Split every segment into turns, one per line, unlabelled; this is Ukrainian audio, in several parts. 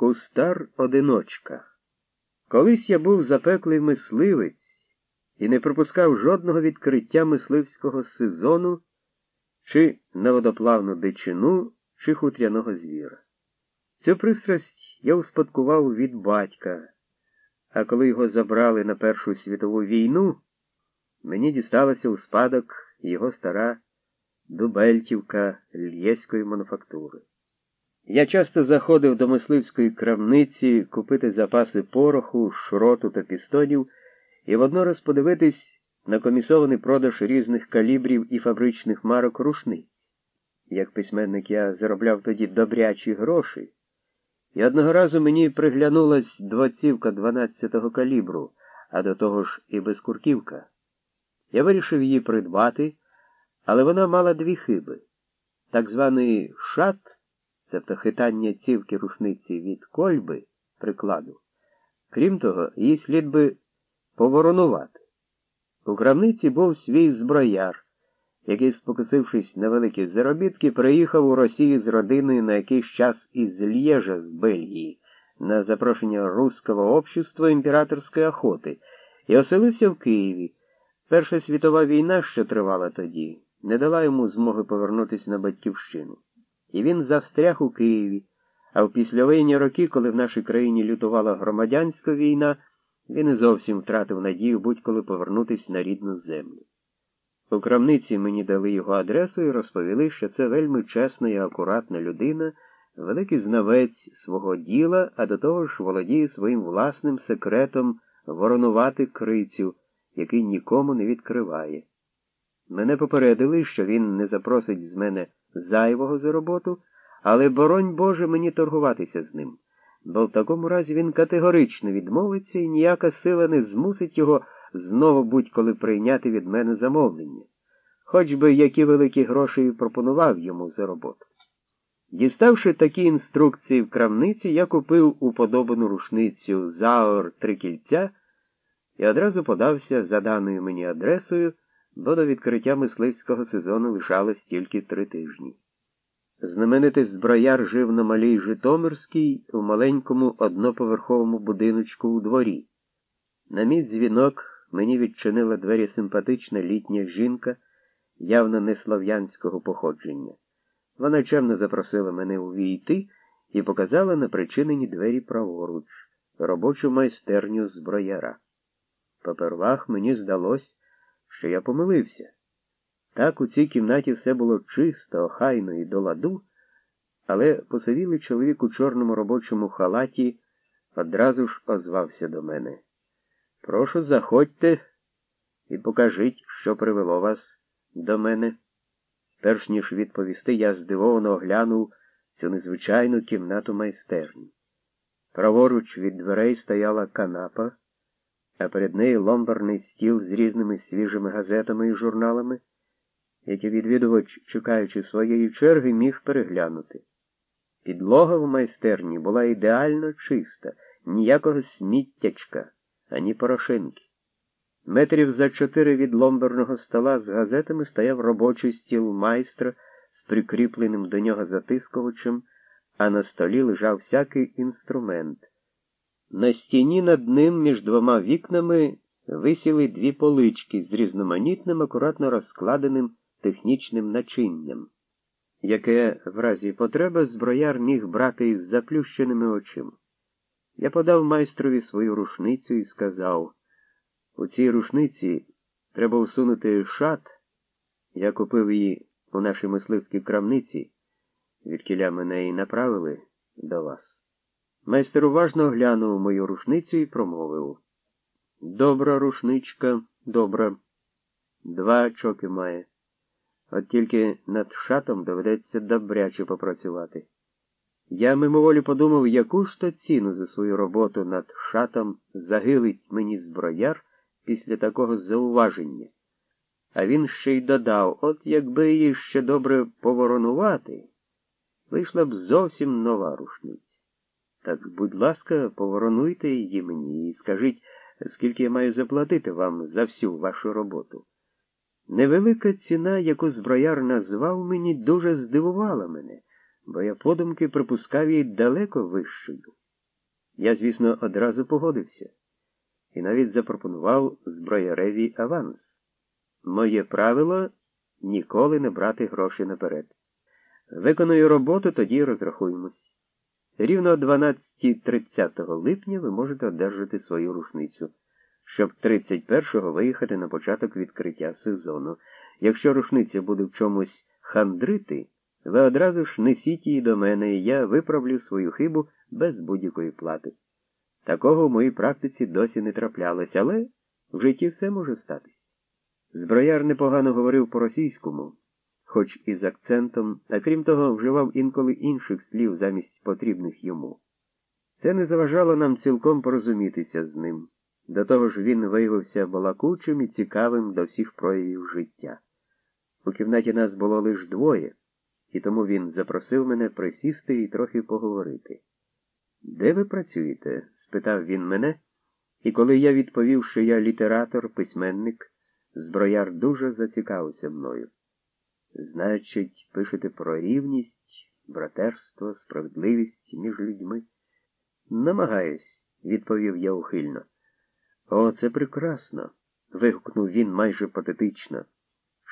Кустар одиночка. Колись я був запеклий мисливець і не пропускав жодного відкриття мисливського сезону чи на водоплавну дичину, чи хутряного звіра. Цю пристрасть я успадкував від батька, а коли його забрали на Першу світову війну, мені дісталася у спадок його стара Дубельтівка льєської мануфактури. Я часто заходив до мисливської крамниці купити запаси пороху, шроту та пістонів і воднораз подивитись на комісований продаж різних калібрів і фабричних марок рушниць. Як письменник я заробляв тоді добрячі гроші, і одного разу мені приглянулась двадцівка 12-го калібру, а до того ж і безкурківка. Я вирішив її придбати, але вона мала дві хиби. Так званий шат тобто хитання цівки рушниці від кольби прикладу. Крім того, її слід би поворонувати. У крамниці був свій зброяр, який, спокусившись на великі заробітки, приїхав у Росію з родиною на якийсь час із Лєжа з Бельгії на запрошення Руського общества імператорської охоти і оселився в Києві. Перша світова війна, що тривала тоді, не дала йому змоги повернутися на батьківщину і він застряг у Києві, а в післявоєнні роки, коли в нашій країні лютувала громадянська війна, він і зовсім втратив надію будь-коли повернутися на рідну землю. У крамниці мені дали його адресу і розповіли, що це вельми чесна і акуратна людина, великий знавець свого діла, а до того ж володіє своїм власним секретом воронувати крицю, який нікому не відкриває. Мене попередили, що він не запросить з мене зайвого за роботу, але, боронь Боже, мені торгуватися з ним, бо в такому разі він категорично відмовиться і ніяка сила не змусить його знову будь-коли прийняти від мене замовлення, хоч би які великі гроші пропонував йому за роботу. Діставши такі інструкції в крамниці, я купив уподобану рушницю Заор три кільця і одразу подався за даною мені адресою бо до відкриття мисливського сезону лишалось тільки три тижні. Знаменитий зброяр жив на малій Житомирській у маленькому одноповерховому будиночку у дворі. На мій дзвінок мені відчинила двері симпатична літня жінка, явно не слов'янського походження. Вона чемно запросила мене увійти і показала на причинені двері праворуч, робочу майстерню зброяра. Попервах мені здалось, що я помилився. Так у цій кімнаті все було чисто, охайно і до ладу, але посивілий чоловік у чорному робочому халаті одразу ж озвався до мене. Прошу, заходьте і покажіть, що привело вас до мене. Перш ніж відповісти, я здивовано оглянув цю незвичайну кімнату майстерні. Праворуч від дверей стояла канапа а перед нею ломбарний стіл з різними свіжими газетами і журналами, які відвідувач, чекаючи своєї черги, міг переглянути. Підлога в майстерні була ідеально чиста, ніякого сміттячка, ані порошинки. Метрів за чотири від ломберного стола з газетами стояв робочий стіл майстра з прикріпленим до нього затискувачем, а на столі лежав всякий інструмент. На стіні над ним між двома вікнами висіли дві полички з різноманітним, акуратно розкладеним технічним начинням, яке в разі потреби зброяр міг брати із заплющеними очима. Я подав майстрові свою рушницю і сказав у цій рушниці треба усунути шат. Я купив її у нашій мисливській крамниці, відкіля мене і направили до вас. Майстер уважно оглянув мою рушницю і промовив. Добра рушничка, добра. Два чоки має. От тільки над шатом доведеться добряче попрацювати. Я мимоволі подумав, яку ж то ціну за свою роботу над шатом загилить мені зброяр після такого зауваження. А він ще й додав, от якби її ще добре поворонувати, вийшла б зовсім нова рушниця. Так, будь ласка, поворонуйте її мені і скажіть, скільки я маю заплатити вам за всю вашу роботу. Невелика ціна, яку зброяр назвав мені, дуже здивувала мене, бо я подумки припускав її далеко вищою. Я, звісно, одразу погодився і навіть запропонував зброяреві аванс. Моє правило ніколи не брати гроші наперед. Виконую роботу, тоді розрахуємось. Рівно 12.30 липня ви можете одержати свою рушницю, щоб 31-го виїхати на початок відкриття сезону. Якщо рушниця буде в чомусь хандрити, ви одразу ж несіть її до мене, і я виправлю свою хибу без будь-якої плати. Такого в моїй практиці досі не траплялось, але в житті все може статись. Зброяр непогано говорив по-російському, хоч і з акцентом, а крім того, вживав інколи інших слів замість потрібних йому. Це не заважало нам цілком порозумітися з ним. До того ж він виявився балакучим і цікавим до всіх проявів життя. У кімнаті нас було лише двоє, і тому він запросив мене присісти і трохи поговорити. Де ви працюєте? спитав він мене, і коли я відповів, що я літератор, письменник, зброяр дуже зацікавився мною. Значить, пишете про рівність, братерство, справедливість між людьми? Намагаюсь, відповів я ухильно. О, це прекрасно. вигукнув він майже патетично.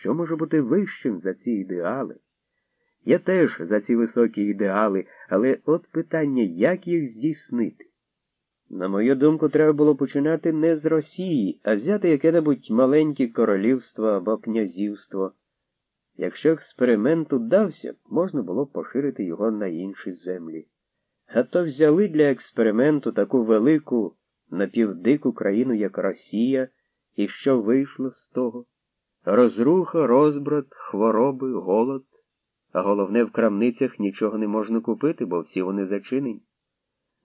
Що може бути вищим за ці ідеали? Я теж за ці високі ідеали, але от питання, як їх здійснити? На мою думку, треба було починати не з Росії, а взяти яке-небудь маленьке королівство або князівство. Якщо експеримент удався, можна було поширити його на інші землі. А то взяли для експерименту таку велику напівдику країну, як Росія, і що вийшло з того? Розруха, розбрат, хвороби, голод. А головне, в крамницях нічого не можна купити, бо всі вони зачинені.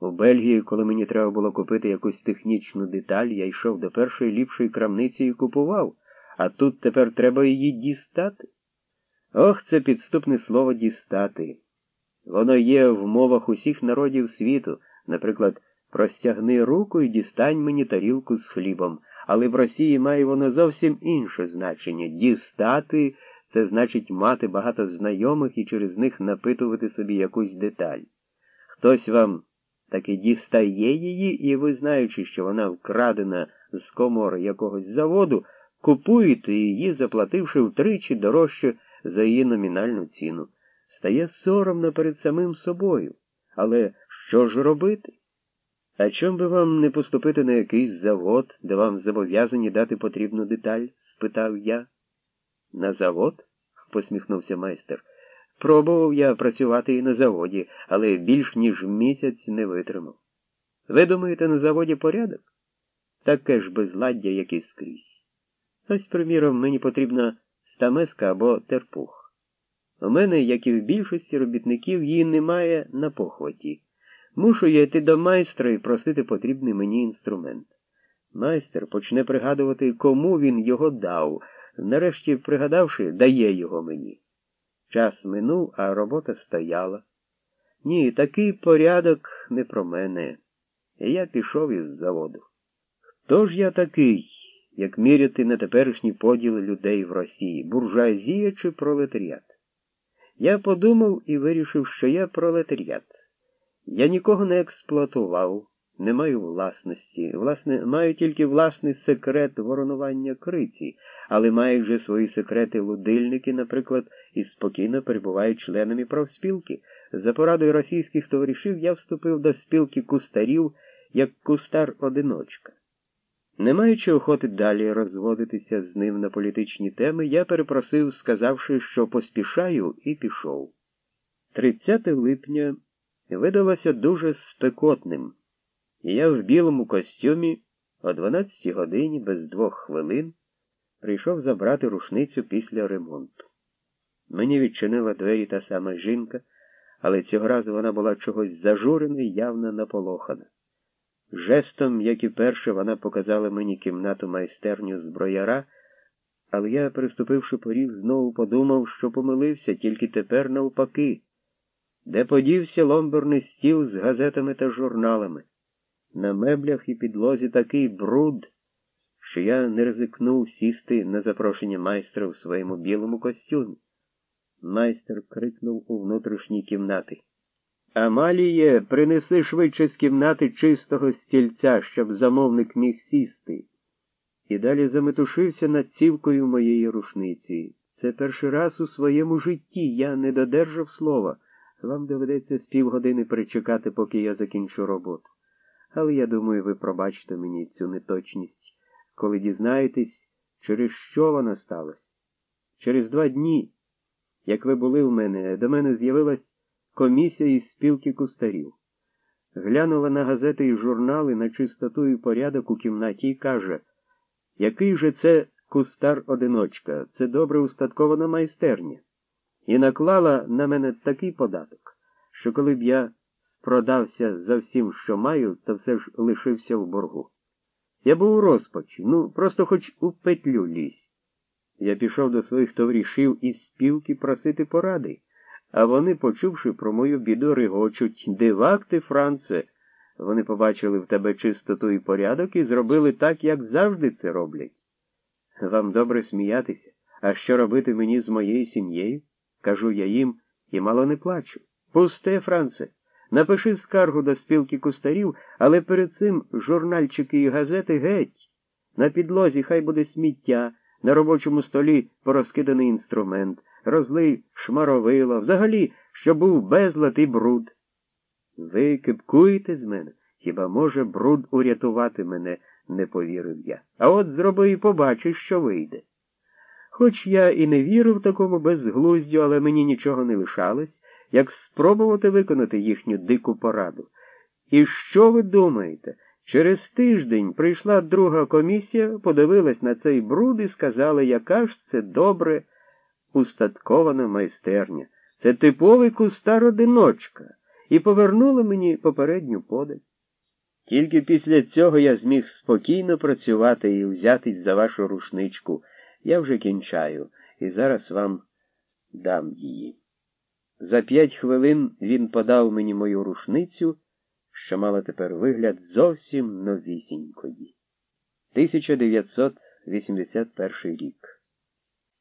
У Бельгії, коли мені треба було купити якусь технічну деталь, я йшов до першої ліпшої крамниці і купував, а тут тепер треба її дістати. Ох, це підступне слово дістати. Воно є в мовах усіх народів світу, наприклад, простягни руку і дістань мені тарілку з хлібом, але в Росії має воно зовсім інше значення дістати. Це значить мати багато знайомих і через них напитувати собі якусь деталь. Хтось вам таки дістає її, і ви, знаючи, що вона вкрадена з комор якогось заводу, купуєте її, заплативши втричі дорожче за її номінальну ціну. Стає соромно перед самим собою. Але що ж робити? А чом би вам не поступити на якийсь завод, де вам зобов'язані дати потрібну деталь? спитав я. На завод? посміхнувся майстер. Пробував я працювати і на заводі, але більш ніж місяць не витримав. Ви думаєте, на заводі порядок? Таке ж безладдя, як і скрізь. Ось, приміром, мені потрібна стамеска або терпух. У мене, як і в більшості робітників, її немає на похваті. Мушу я йти до майстра і просити потрібний мені інструмент. Майстер почне пригадувати, кому він його дав. Нарешті, пригадавши, дає його мені. Час минув, а робота стояла. Ні, такий порядок не про мене. Я пішов із заводу. Хто ж я такий, як міряти на теперішній поділ людей в Росії, буржуазія чи пролетаріат? Я подумав і вирішив, що я пролетаріат. Я нікого не експлуатував, не маю власності. Власне, маю тільки власний секрет воронування криці, але мають вже свої секрети лудильники, наприклад, і спокійно перебувають членами профспілки. За порадою російських товаришів я вступив до спілки кустарів як кустар-одиночка. Не маючи охоти далі розводитися з ним на політичні теми, я перепросив, сказавши, що поспішаю, і пішов. 30 липня видалося дуже спекотним, і я в білому костюмі о 12 годині без двох хвилин прийшов забрати рушницю після ремонту. Мені відчинила двері та сама жінка, але цього разу вона була чогось зажурена і явно наполохана. Жестом, як і перше, вона показала мені кімнату майстерню зброяра, але я, приступивши поріг, знову подумав, що помилився тільки тепер навпаки, де подівся ломберний стіл з газетами та журналами. На меблях і підлозі такий бруд, що я не ризикнув сісти на запрошення майстра в своєму білому костюмі. Майстер крикнув у внутрішній кімнати. Амаліє, принеси швидше з кімнати чистого стільця, щоб замовник міг сісти. І далі заметушився над цівкою моєї рушниці. Це перший раз у своєму житті я не додержав слова. Вам доведеться з півгодини перечекати, поки я закінчу роботу. Але я думаю, ви пробачите мені цю неточність, коли дізнаєтесь, через що вона сталася. Через два дні, як ви були в мене, до мене з'явилась комісія із спілки кустарів. Глянула на газети і журнали на чистоту і порядок у кімнаті і каже, який же це кустар-одиночка, це добре устаткована майстерня, і наклала на мене такий податок, що коли б я продався за всім, що маю, то все ж лишився в боргу. Я був у розпачі, ну, просто хоч у петлю лізь. Я пішов до своїх товаришів із спілки просити поради, а вони, почувши про мою біду, регочуть дивак ти, Франце. Вони побачили в тебе чистоту і порядок і зробили так, як завжди це роблять. Вам добре сміятися, а що робити мені з моєю сім'єю? Кажу я їм і мало не плачу. Пусте, Франце, напиши скаргу до спілки кустарів, але перед цим журнальчики і газети геть. На підлозі хай буде сміття, на робочому столі порозкиданий інструмент, розлий шмаровило, взагалі, що був безлад і бруд. Ви кипкуєте з мене? Хіба може бруд урятувати мене? не повірив я. А от зроби і побачиш, що вийде. Хоч я і не вірив такому безглуздю, але мені нічого не лишалось, як спробувати виконати їхню дику пораду. І що ви думаєте? Через тиждень прийшла друга комісія, подивилась на цей бруд і сказала, яка ж це добре устаткована майстерня. Це типовий кустар одиночка, і повернула мені попередню подать. Тільки після цього я зміг спокійно працювати і взятись за вашу рушничку. Я вже кінчаю, і зараз вам дам її. За п'ять хвилин він подав мені мою рушницю, що мала тепер вигляд зовсім новісінької. 1981 рік.